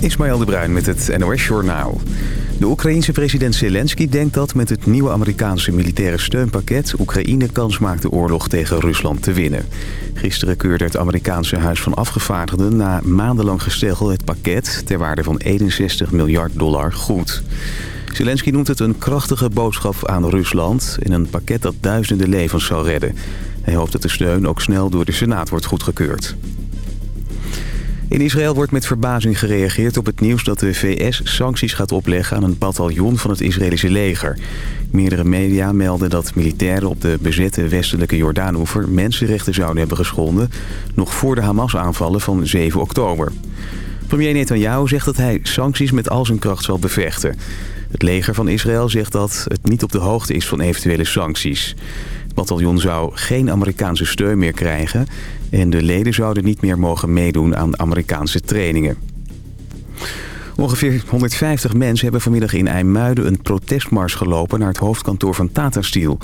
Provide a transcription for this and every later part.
Ismaël de Bruin met het NOS Journaal. De Oekraïense president Zelensky denkt dat met het nieuwe Amerikaanse militaire steunpakket... Oekraïne kans maakt de oorlog tegen Rusland te winnen. Gisteren keurde het Amerikaanse Huis van Afgevaardigden... na maandenlang gestegel het pakket ter waarde van 61 miljard dollar goed. Zelensky noemt het een krachtige boodschap aan Rusland... in een pakket dat duizenden levens zal redden. Hij hoopt dat de steun ook snel door de Senaat wordt goedgekeurd. In Israël wordt met verbazing gereageerd op het nieuws dat de VS sancties gaat opleggen aan een bataljon van het Israëlische leger. Meerdere media melden dat militairen op de bezette westelijke Jordaanoever mensenrechten zouden hebben geschonden, nog voor de Hamas-aanvallen van 7 oktober. Premier Netanyahu zegt dat hij sancties met al zijn kracht zal bevechten. Het leger van Israël zegt dat het niet op de hoogte is van eventuele sancties. Het bataljon zou geen Amerikaanse steun meer krijgen... en de leden zouden niet meer mogen meedoen aan Amerikaanse trainingen. Ongeveer 150 mensen hebben vanmiddag in IJmuiden een protestmars gelopen... naar het hoofdkantoor van Tata Steel.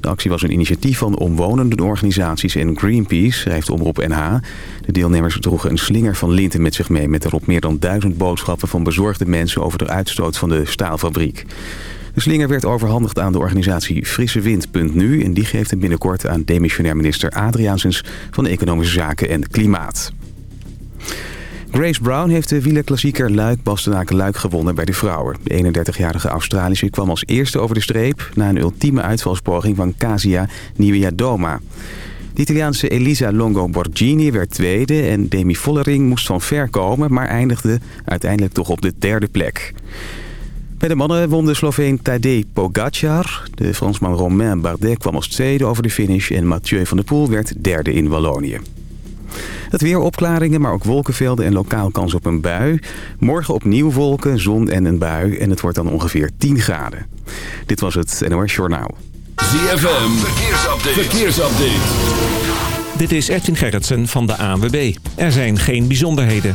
De actie was een initiatief van omwonende organisaties en Greenpeace, schrijft Omroep NH. De deelnemers droegen een slinger van linten met zich mee... met daarop meer dan duizend boodschappen van bezorgde mensen... over de uitstoot van de staalfabriek. De slinger werd overhandigd aan de organisatie FrisseWind.nu... en die geeft hem binnenkort aan demissionair minister Adriaansens... van Economische Zaken en Klimaat. Grace Brown heeft de wielerklassieker Luik-Bastenaken-Luik gewonnen bij de vrouwen. De 31-jarige Australische kwam als eerste over de streep... na een ultieme uitvalspoging van Casia Nieuwia-Doma. De Italiaanse Elisa Longo Borgini werd tweede... en Demi Vollering moest van ver komen... maar eindigde uiteindelijk toch op de derde plek. Bij de mannen won de Sloveen Tadej Pogacar. De Fransman Romain Bardet kwam als tweede over de finish... en Mathieu van der Poel werd derde in Wallonië. Het weer opklaringen, maar ook wolkenvelden en lokaal kans op een bui. Morgen opnieuw wolken, zon en een bui en het wordt dan ongeveer 10 graden. Dit was het NOS Journaal. ZFM, verkeersupdate. verkeersupdate. Dit is Edwin Gerritsen van de ANWB. Er zijn geen bijzonderheden.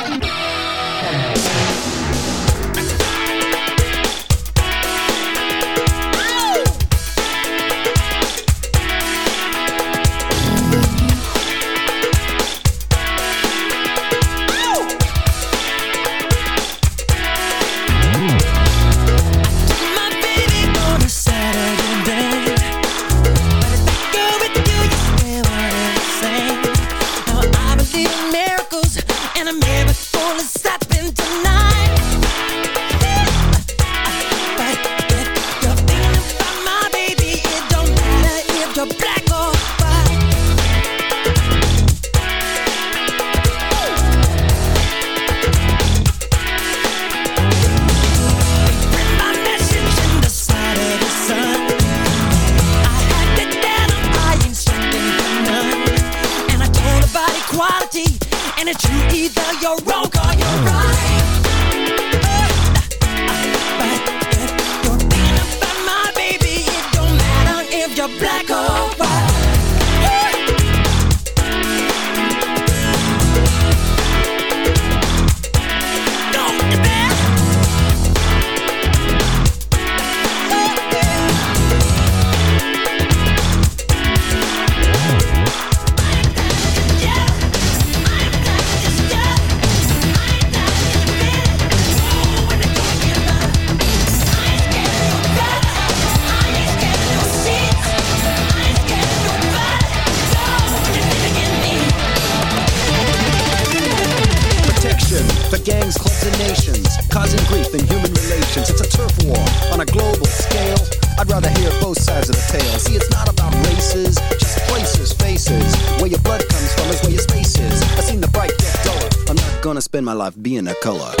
Color.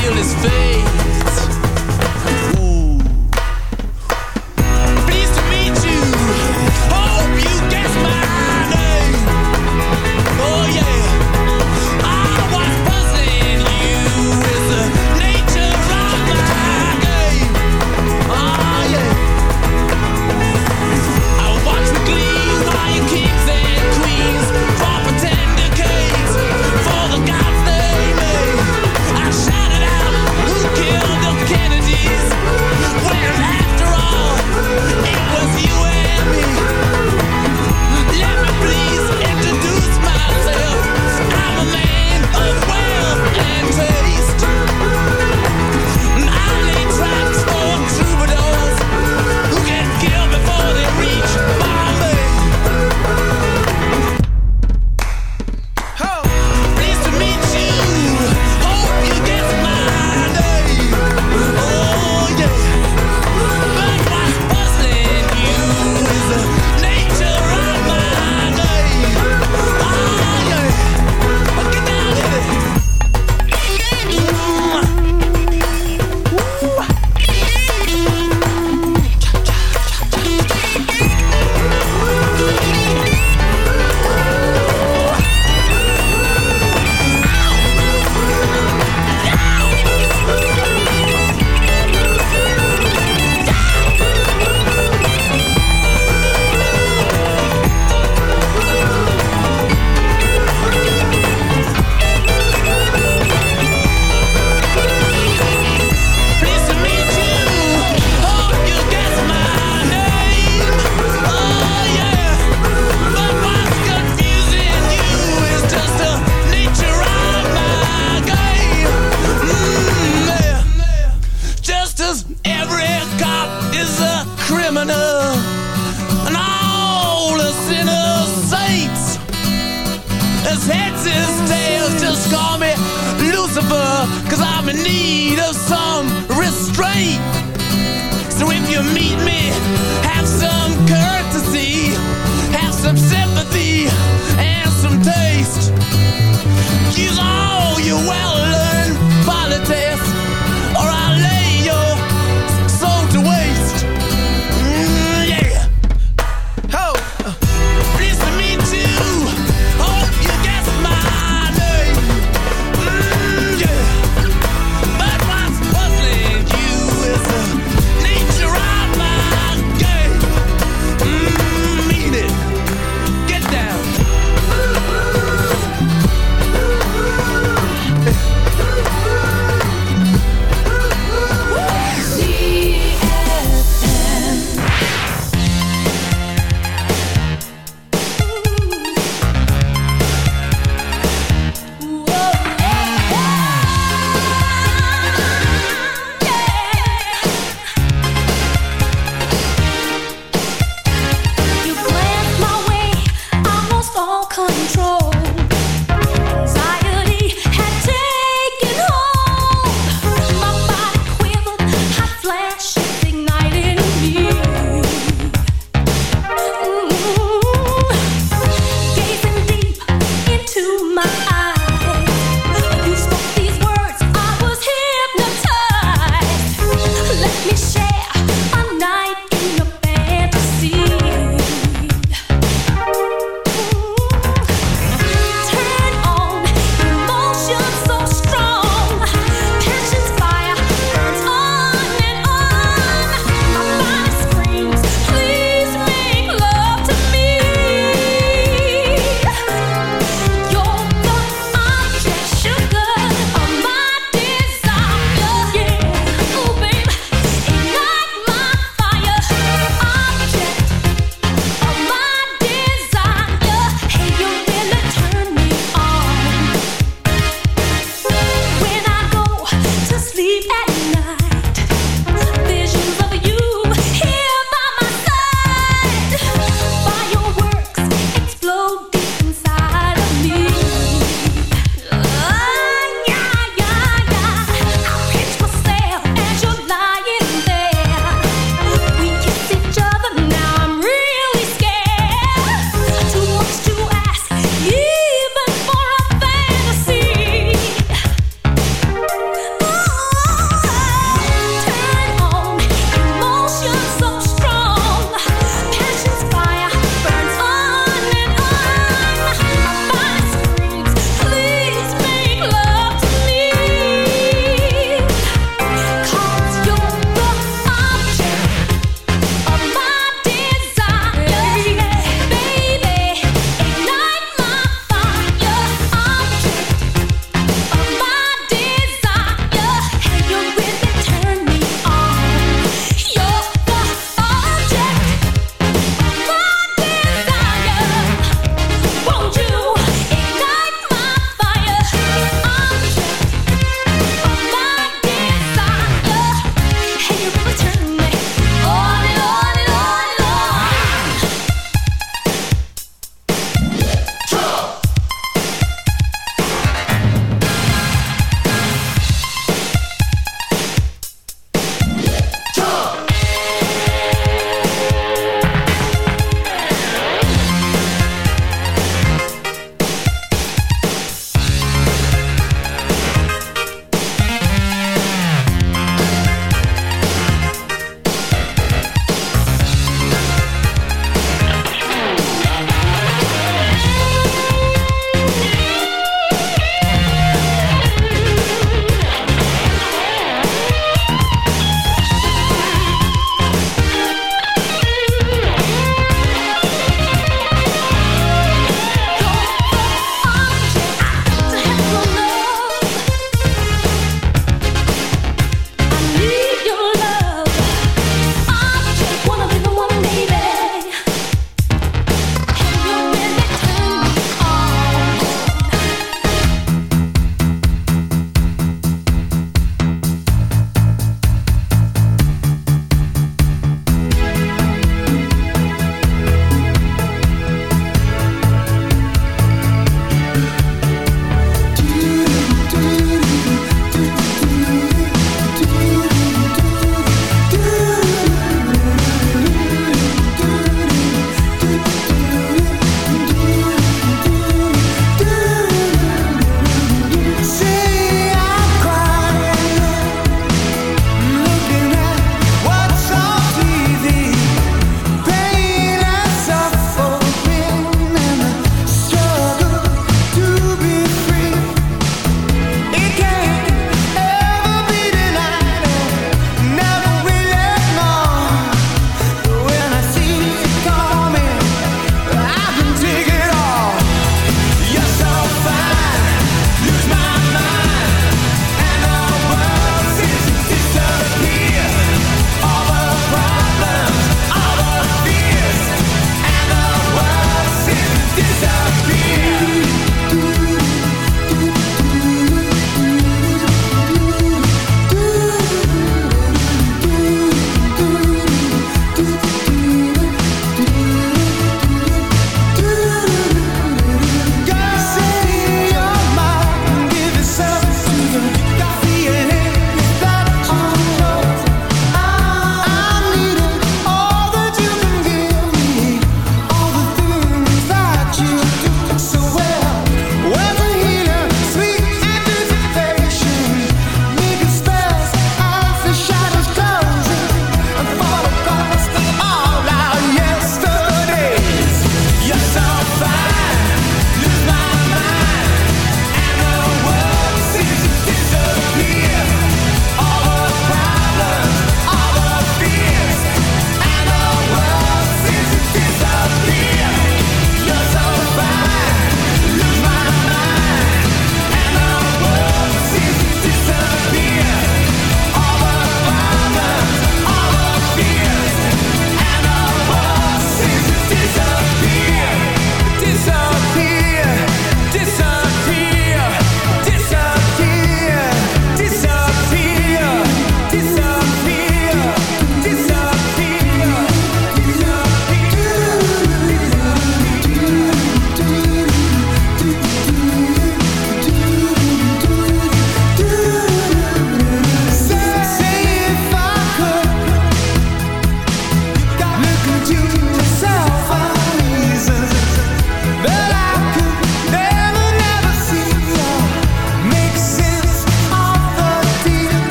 feel his face.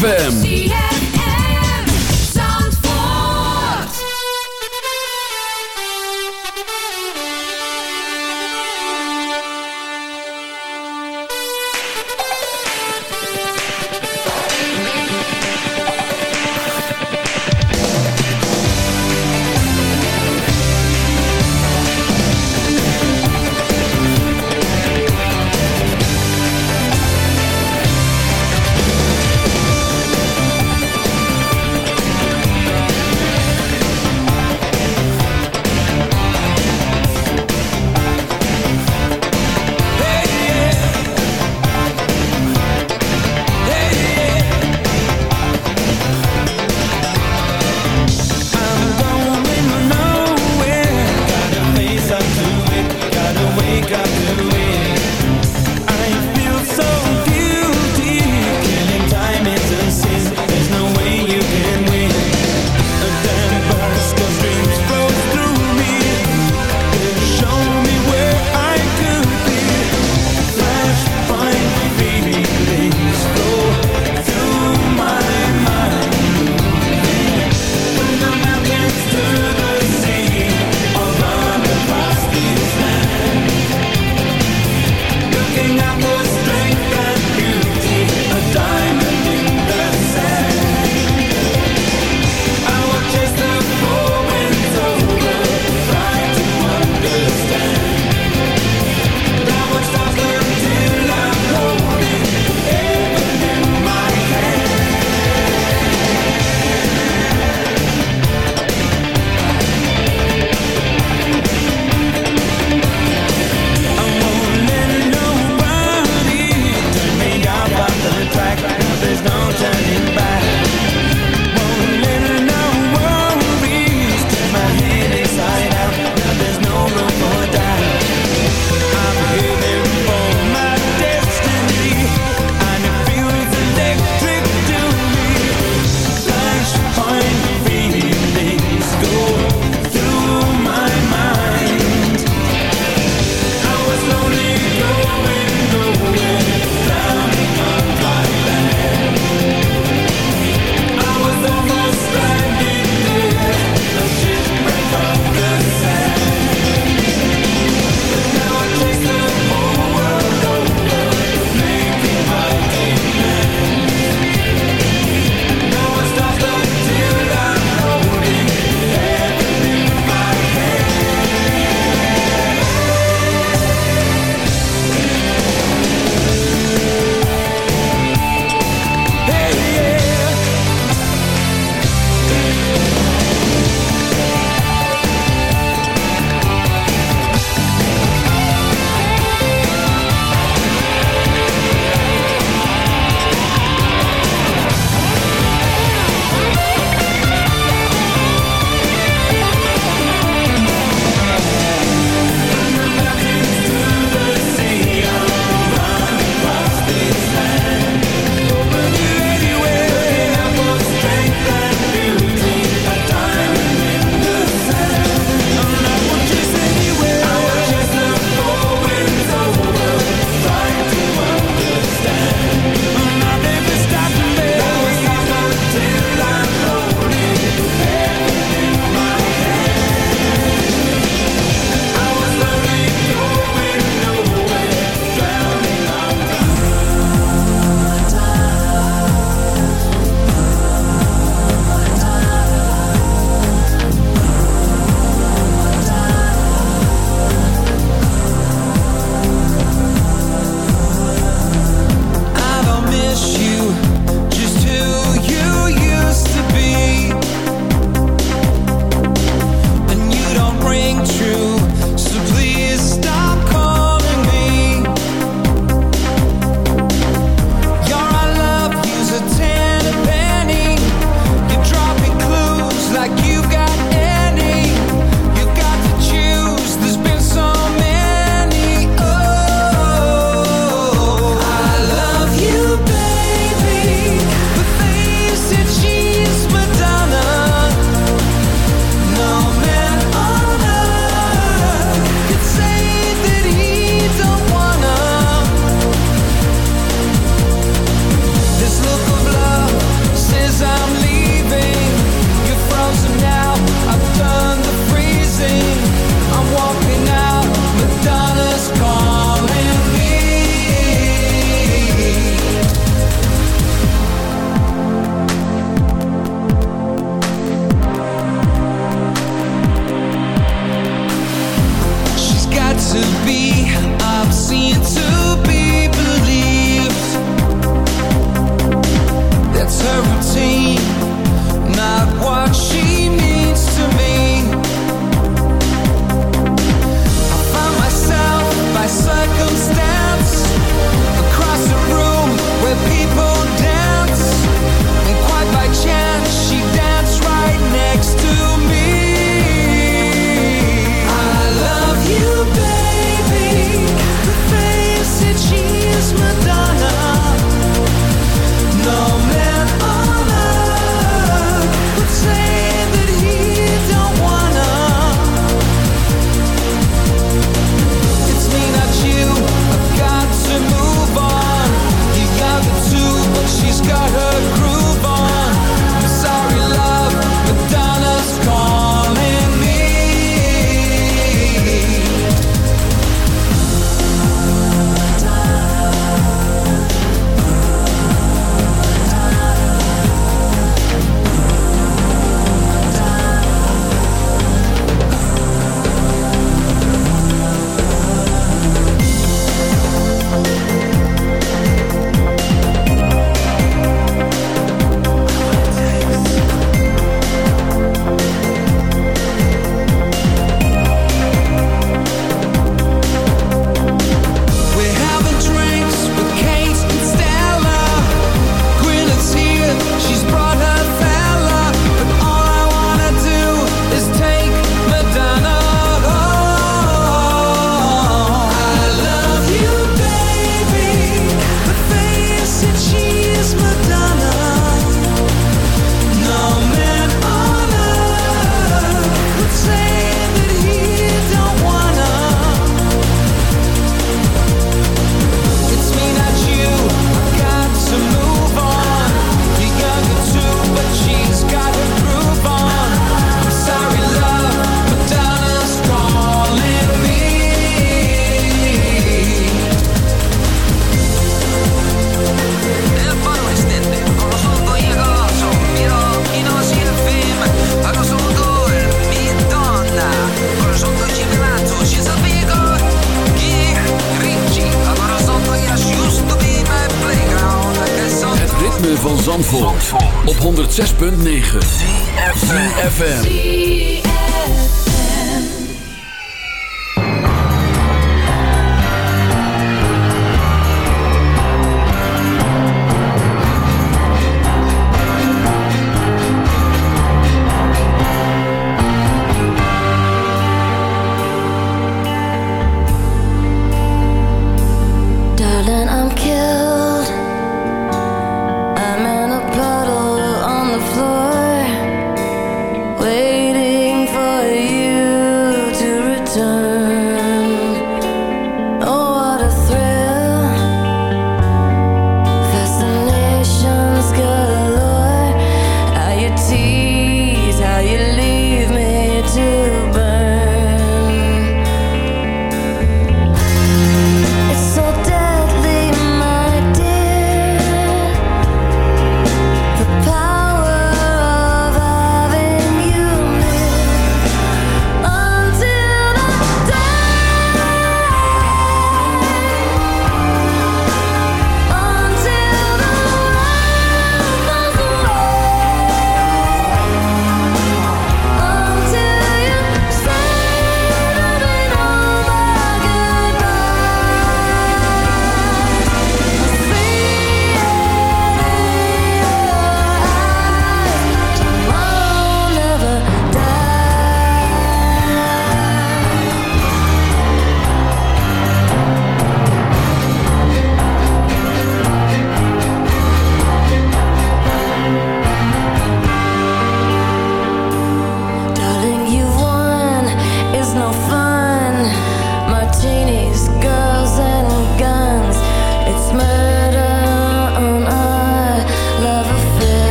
ZFM.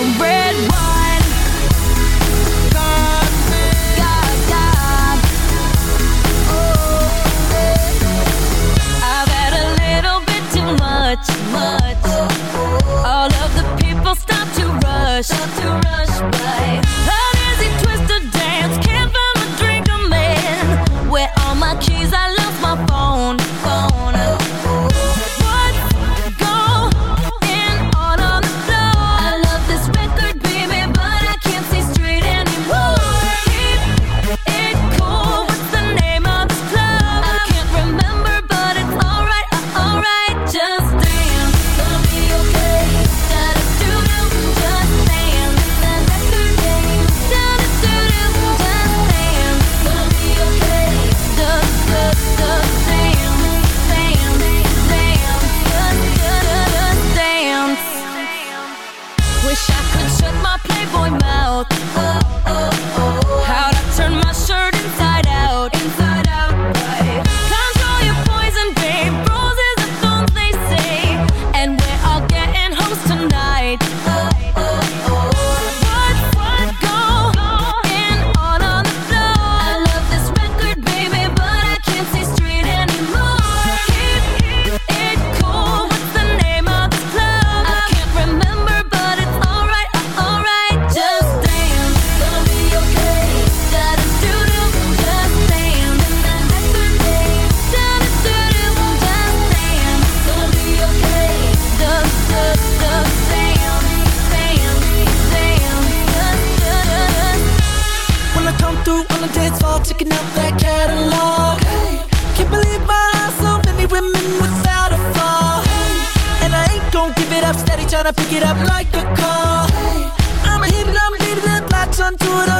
red wine. That catalog. Can't believe my I saw many women without a flaw. And I ain't gonna give it up. Steady tryna pick it up like a car. I'm hitting I'm beating it like trun to the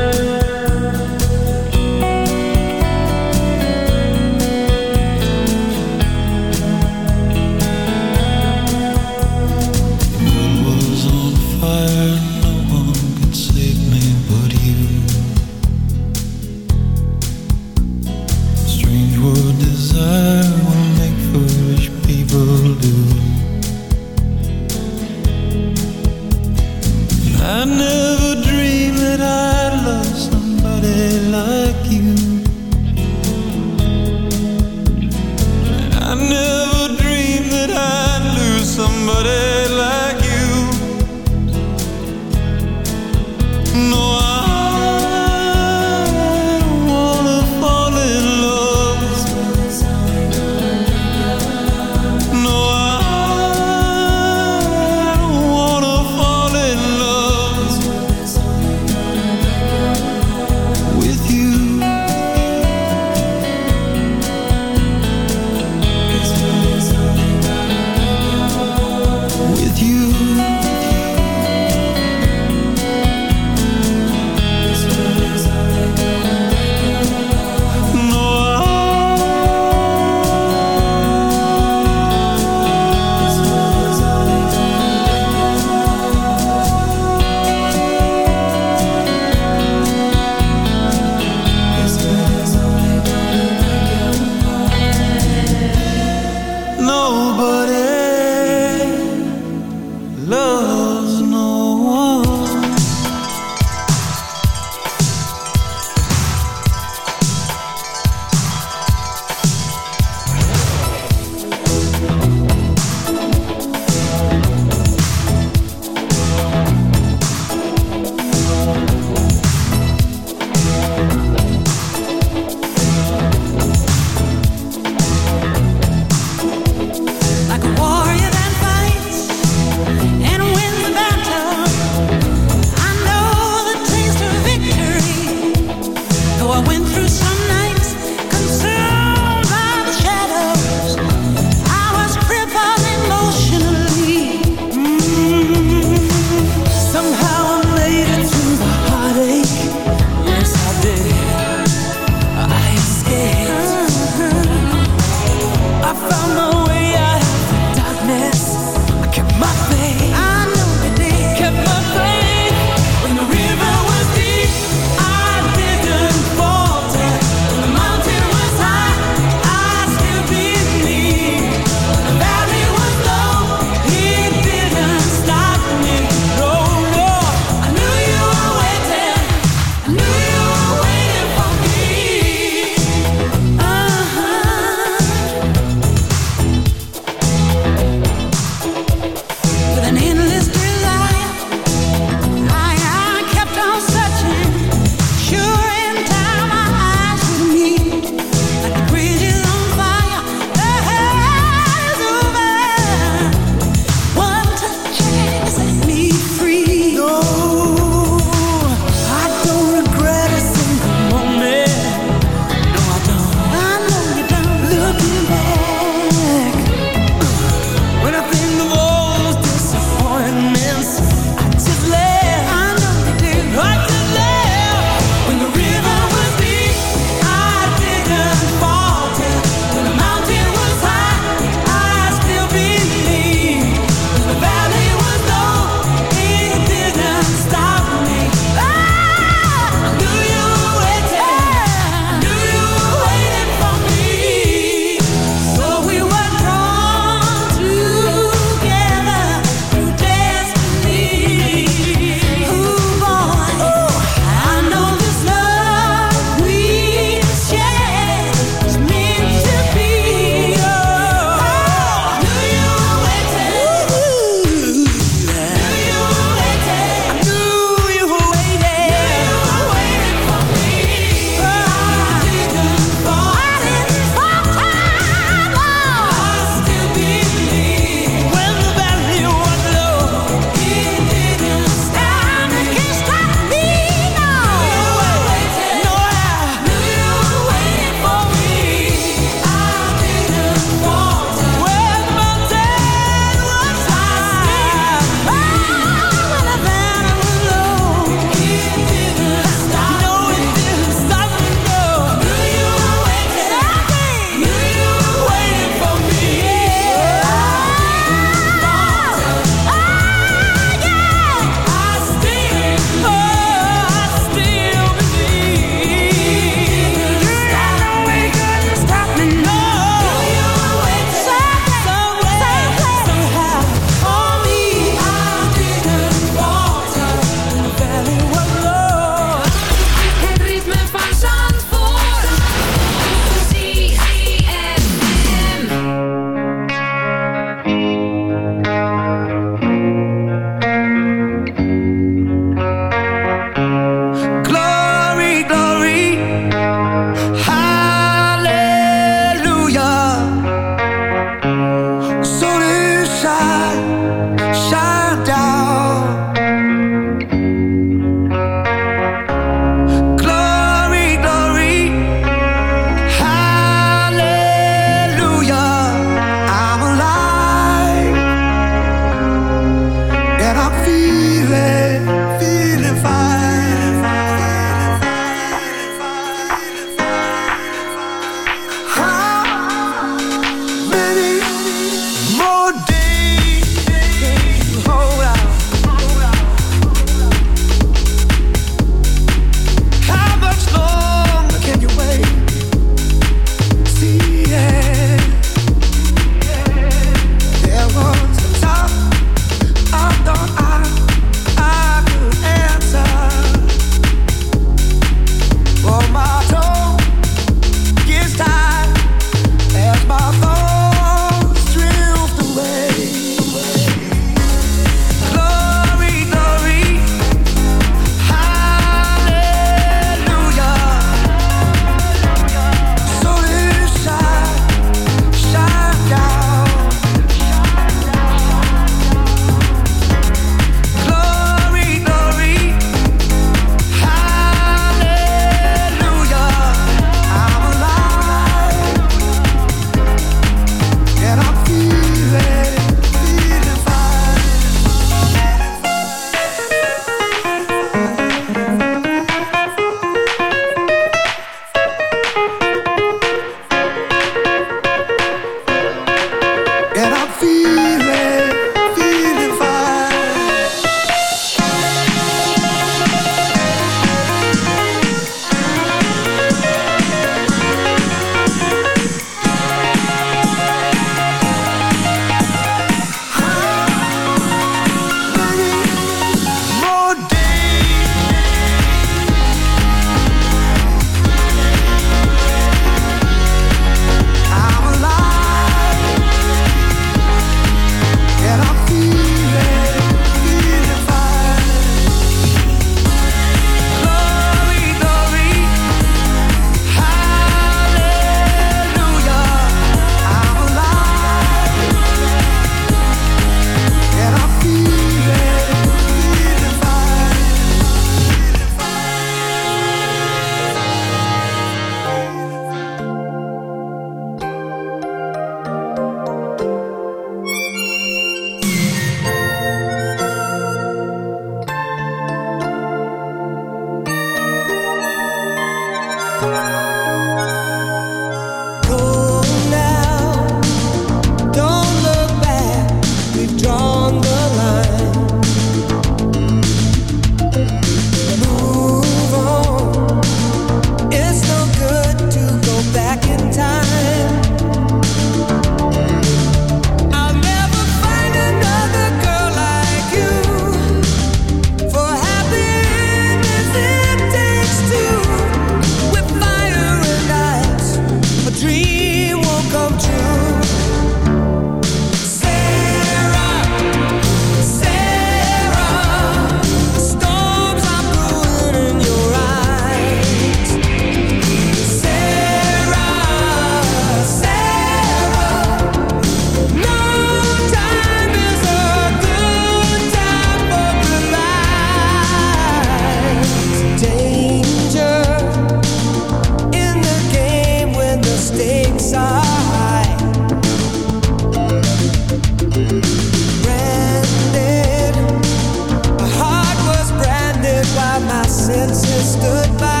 my senses stood